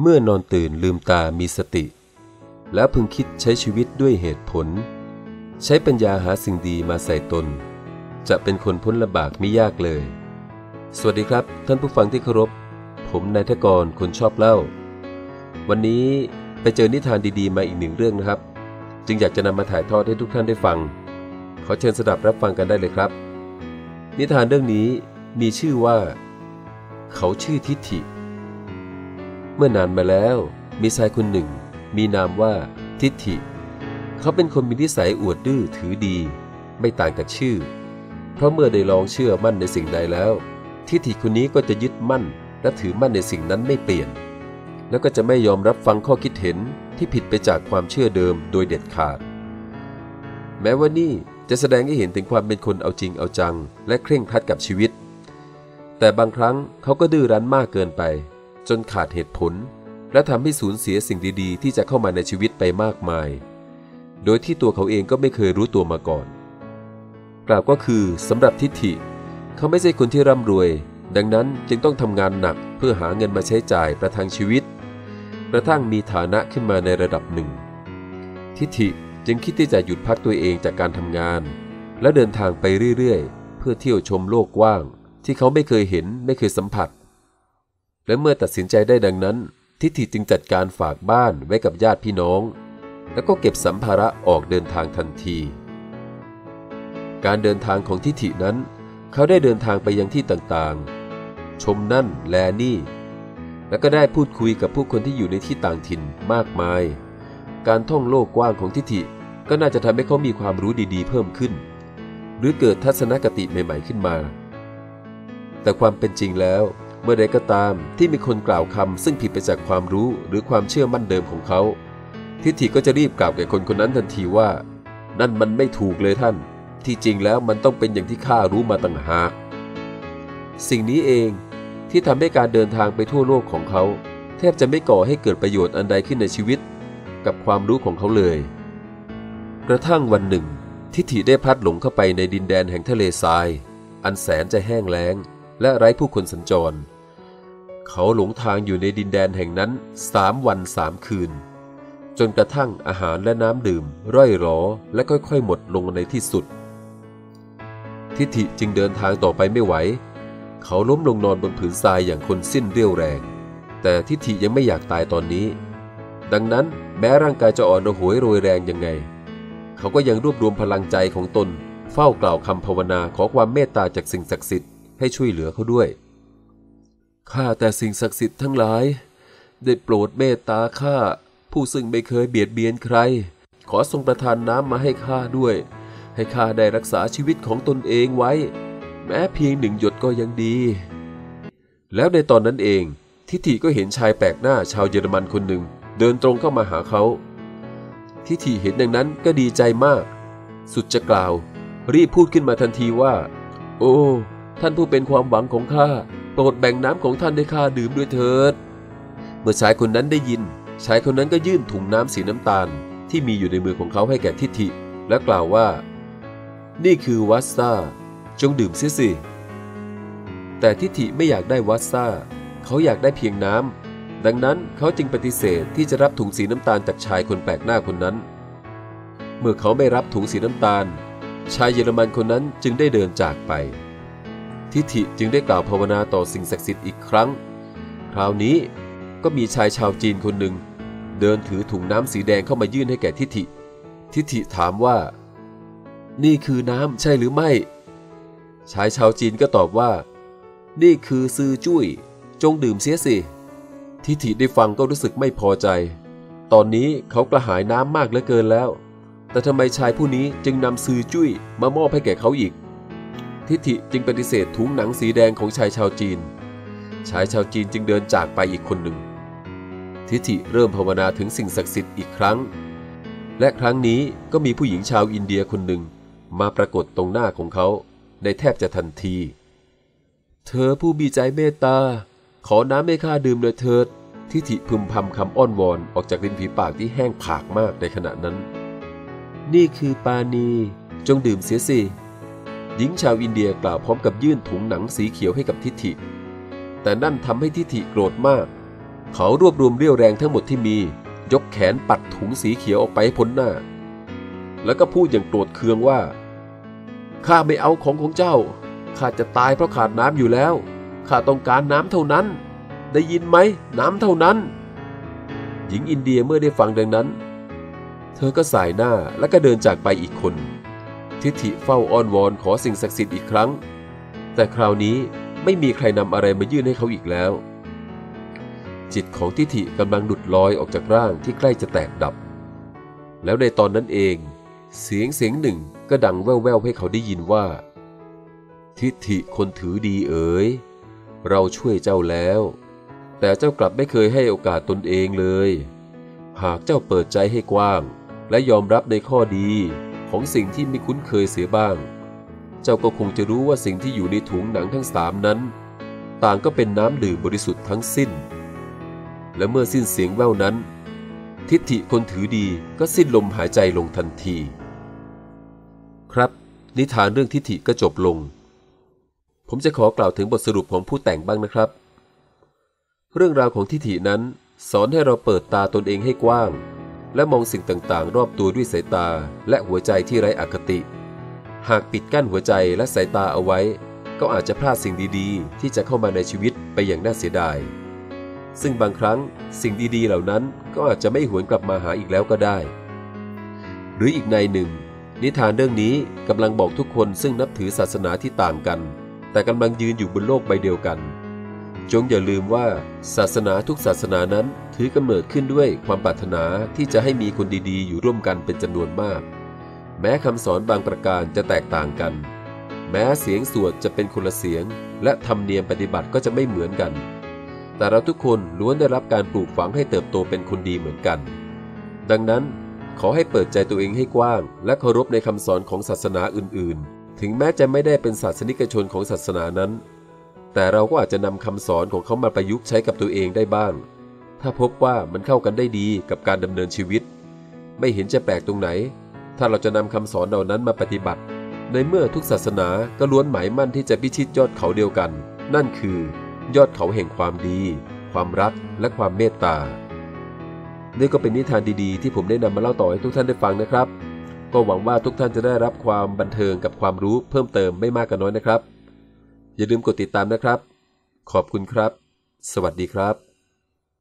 เมื่อนอนตื่นลืมตามีสติ แล้วพึงคิดใช้ชีวิตด้วยเหตุผล ใช้ปัญญาหาสิ่งดีมาใส่ตน จะเป็นคนพ้นลำบากไม่ยากเลย สวัสดีครับท่านผู้ฟังที่เคารพ ผมนายทกรคนชอบเล่า วันนี้ไปเจอนิทานดีๆ มาอีกหนึ่งเรื่องนะครับ จึงอยากจะนำมาถ่ายทอดให้ทุกท่านได้ฟัง ขอเชิญสดับรับฟังกันได้เลยครับ นิทานเรื่องนี้มีชื่อว่า เขาชื่อทิฐิ เมื่อนานมาแล้ว มีชายคนหนึ่ง มีนามว่าทิฏฐิ เขาเป็นคนมีนิสัยอวดดื้อถือดี ไม่ต่างจากชื่อ เพราะเมื่อได้ลองเชื่อมั่นในสิ่งใดแล้ว ทิฏฐิคนนี้ก็จะยึดมั่น และถือมั่นในสิ่งนั้นไม่เปลี่ยน แล้วก็จะไม่ยอมรับฟังข้อคิดเห็นที่ผิดไปจากความเชื่อเดิมโดยเด็ดขาด แม้ว่านี่จะแสดงให้เห็นถึงความเป็นคนเอาจริงเอาจัง และเคร่งครัดกับชีวิต แต่บางครั้งเขาก็ดื้อรั้นมากเกินไป จนขาดเหตุผล และทำให้สูญเสียสิ่งดีๆ ที่จะเข้ามาในชีวิตไปมากมาย โดยที่ตัวเขาเองก็ไม่เคยรู้ตัวมาก่อน กล่าวก็คือสำหรับทิฏฐิ เขาไม่ใช่คนที่ร่ำรวย ดังนั้นจึงต้องทำงานหนักเพื่อหาเงินมาใช้จ่ายประทังชีวิต กระทั่งมีฐานะขึ้นมาในระดับหนึ่ง ทิฏฐิจึงคิดที่จะหยุดพักตัวเองจากการทำงาน และเดินทางไปเรื่อยๆ เพื่อเที่ยวชมโลกกว้าง ที่เขาไม่เคยเห็นไม่เคยสัมผัส และเมื่อตัดสินใจได้ดังนั้น ทิฏฐิจึงจัดการฝากบ้านไว้กับญาติพี่น้อง แล้วก็เก็บสัมภาระออกเดินทางทันที การเดินทางของทิฏฐินั้น เขาได้เดินทางไปยังที่ต่างๆ ชมนั่นแลนี่ แล้วก็ได้พูดคุยกับผู้คนที่อยู่ในที่ต่างถิ่นมากมาย การท่องโลกกว้างของทิฏฐิก็น่าจะทำให้เขามีความรู้ดีๆ เพิ่มขึ้น หรือเกิดทัศนคติใหม่ ๆขึ้นมา แต่ความเป็นจริงแล้ว เมื่อใดก็ตามที่มีคนกล่าวคำซึ่งผิดไปจากความรู้หรือความเชื่อมั่นเดิมของเขา ทิฏฐิก็จะรีบกล่าวแก่คนคนนั้นทันทีว่า นั่นมันไม่ถูกเลยท่าน ที่จริงแล้วมันต้องเป็นอย่างที่ข้ารู้มาต่างหากสิ่งนี้เองที่ทำให้การเดินทางไปทั่วโลกของเขา แทบจะไม่ก่อให้เกิดประโยชน์อันใดขึ้นในชีวิต กับความรู้ของเขาเลย กระทั่งวันหนึ่ง ทิฏฐิได้พลัดหลงเข้าไปในดินแดนแห่งทะเลทราย อันแสนจะแห้งแล้ง และไร้ผู้คนสัญจร เขาหลงทางอยู่ในดินแดนแห่งนั้นสามวันสามคืน จนกระทั่งอาหารและน้ำดื่ม ร่อยหรอและค่อยๆ หมดลงในที่สุด ทิฏฐิจึงเดินทางต่อไปไม่ไหว เขาล้มลงนอนบนผืนทรายอย่างคนสิ้นเรี่ยวแรง แต่ทิฏฐิยังไม่อยากตายตอนนี้ ดังนั้นแม้ร่างกายจะอ่อนระหวยโรยแรงยังไง เขาก็ยังรวบรวมพลังใจของตน เฝ้ากล่าวคำภาวนาขอความเมตตาจากสิ่งศักดิ์สิทธิ์ให้ช่วยเหลือเขาด้วย ข้าแต่สิ่งศักดิ์สิทธิ์ทั้งหลาย ได้โปรดเมตตาข้าผู้ซึ่งไม่เคยเบียดเบียนใคร ขอทรงประทานน้ำมาให้ข้าด้วย ให้ข้าได้รักษาชีวิตของตนเองไว้ แม้เพียงหนึ่งหยดก็ยังดี แล้วในตอนนั้นเอง ทิฏฐิก็เห็นชายแปลกหน้าชาวเยอรมันคนหนึ่ง เดินตรงเข้ามาหาเขา ทิฏฐิเห็นดังนั้นก็ดีใจมาก สุดจะกล่าว รีบพูดขึ้นมาทันทีว่า โอ้ ท่านผู้เป็นความหวังของข้า โปรดแบ่งน้ำของท่านให้ข้าดื่มด้วยเถิด เมื่อชายคนนั้นได้ยิน ชายคนนั้นก็ยื่นถุงน้ำสีน้ำตาลที่มีอยู่ในมือของเขาให้แก่ทิฐิ และกล่าวว่า นี่คือวัสซาจงดื่มเสียสิแต่ทิฐิไม่อยากได้วัสซาเขาอยากได้เพียงน้ำดังนั้นเขาจึงปฏิเสธที่จะรับถุงสีน้ำตาลจากชายคนแปลกหน้าคนนั้น เมื่อเขาไม่รับถุงสีน้ำตาล ชายเยอรมันคนนั้นจึงได้เดินจากไป ทิฐิจึงได้กล่าวภาวนาต่อสิ่งศักดิ์สิทธิ์อีกครั้ง คราวนี้ก็มีชายชาวจีนคนหนึ่ง เดินถือถุงน้ำสีแดงเข้ามายื่นให้แก่ทิฐิ ทิฐิถามว่า นี่คือน้ำใช่หรือไม่ ชายชาวจีนก็ตอบว่า นี่คือซือจุ้ย จงดื่มเสียสิ ทิฐิได้ฟังก็รู้สึกไม่พอใจ ตอนนี้เขากระหายน้ำมากเหลือเกินแล้ว แต่ทำไมชายผู้นี้จึงนำซือจุ้ยมามอบให้แก่เขาอีก ทิฐิจึงปฏิเสธถุงหนังสีแดงของชายชาวจีน ชายชาวจีนจึงเดินจากไปอีกคนหนึ่ง ทิฐิเริ่มภาวนาถึงสิ่งศักดิ์สิทธิ์อีกครั้ง และครั้งนี้ก็มีผู้หญิงชาวอินเดียคนหนึ่งมาปรากฏตรงหน้าของเขาในแทบจะทันที เธอผู้มีใจเมตตา ขอน้ำให้ข้าดื่มเลยเถิด ทิฐิพึมพำคำอ้อนวอนออกจากริมฝีปากที่แห้งผากมากในขณะนั้น นี่คือปาณีจงดื่มเสียสิ หญิงชาวอินเดียกล่าวพร้อมกับยื่นถุงหนังสีเขียวให้กับทิฐิ แต่นั่นทำให้ทิฐิโกรธมาก เขารวบรวมเรี่ยวแรงทั้งหมดที่มี ยกแขนปัดถุงสีเขียวออกไปพ้นหน้า แล้วก็พูดอย่างโกรธเคืองว่า ข้าไม่เอาของของเจ้า ข้าจะตายเพราะขาดน้ำอยู่แล้ว ข้าต้องการน้ำเท่านั้น ได้ยินไหม น้ำเท่านั้น หญิงอินเดียเมื่อได้ฟังดังนั้น เธอก็สายหน้าแล้วก็เดินจากไปอีกคน ทิฐิเฝ้าอ้อนวอนขอสิ่งศักดิ์สิทธิ์อีกครั้ง แต่คราวนี้ไม่มีใครนำอะไรมายื่นให้เขาอีกแล้ว จิตของทิฐิกำลังหลุดลอยออกจากร่างที่ใกล้จะแตกดับ แล้วในตอนนั้นเอง เสียงเสียงหนึ่งก็ดังแว่วๆให้เขาได้ยินว่า ทิฐิคนถือดีเอ๋ยเราช่วยเจ้าแล้ว แต่เจ้ากลับไม่เคยให้โอกาสตนเองเลย หากเจ้าเปิดใจให้กว้าง และยอมรับในข้อดี ของสิ่งที่ไม่คุ้นเคยเสียบ้าง เจ้าก็คงจะรู้ว่าสิ่งที่อยู่ในถุงหนังทั้งสามนั้น ต่างก็เป็นน้ำดื่มบริสุทธิ์ทั้งสิ้น และเมื่อสิ้นเสียงแว่วนั้น ทิฏฐิคนถือดีก็สิ้นลมหายใจลงทันที ครับ นิทานเรื่องทิฏฐิก็จบลง ผมจะขอกล่าวถึงบทสรุปของผู้แต่งบ้างนะครับ เรื่องราวของทิฏฐินั้นสอนให้เราเปิดตาตนเองให้กว้าง และมองสิ่งต่างๆ รอบตัวด้วยสายตา และหัวใจที่ไร้อคติ หากปิดกั้นหัวใจและสายตาเอาไว้ ก็อาจจะพลาดสิ่งดีๆ ที่จะเข้ามาในชีวิตไปอย่างน่าเสียดาย ซึ่งบางครั้งสิ่งดีๆ เหล่านั้นก็อาจจะไม่หวนกลับมาหาอีกแล้วก็ได้ หรืออีกในหนึ่ง นิทานเรื่องนี้กำลังบอกทุกคนซึ่งนับถือศาสนาที่ต่างกัน แต่กำลังยืนอยู่บนโลกใบเดียวกัน จงอย่าลืมว่าศาสนาทุกศาสนานั้นถือกำเนิดขึ้นด้วยความปรารถนาที่จะให้มีคนดีๆ อยู่ร่วมกันเป็นจำนวนมาก แม้คำสอนบางประการจะแตกต่างกัน แม้เสียงสวดจะเป็นคนละเสียง และธรรมเนียมปฏิบัติก็จะไม่เหมือนกัน แต่เราทุกคนล้วนได้รับการปลูกฝังให้เติบโตเป็นคนดีเหมือนกัน ดังนั้นขอให้เปิดใจตัวเองให้กว้าง และเคารพในคำสอนของศาสนาอื่น ๆ ถึงแม้จะไม่ได้เป็นศาสนิกชนของศาสนานั้น แต่เราก็อาจจะนำคำสอนของเขามาประยุกต์ใช้กับตัวเองได้บ้าง ถ้าพบว่ามันเข้ากันได้ดีกับการดำเนินชีวิต ไม่เห็นจะแปลกตรงไหน ถ้าเราจะนำคำสอนเหล่านั้นมาปฏิบัติ ในเมื่อทุกศาสนาก็ล้วนหมายมั่นที่จะพิชิตยอดเขาเดียวกัน นั่นคือ ยอดเขาแห่งความดี ความรักและความเมตตานี่ก็เป็นนิทานดีๆ ที่ผมได้นำมาเล่าต่อให้ทุกท่านได้ฟังนะครับ ก็หวังว่าทุกท่านจะได้รับความบันเทิงกับความรู้เพิ่มเติมไม่มากก็นน้อยนะครับ อย่าลืมกดติดตามนะครับ ขอบคุณครับ สวัสดีครับ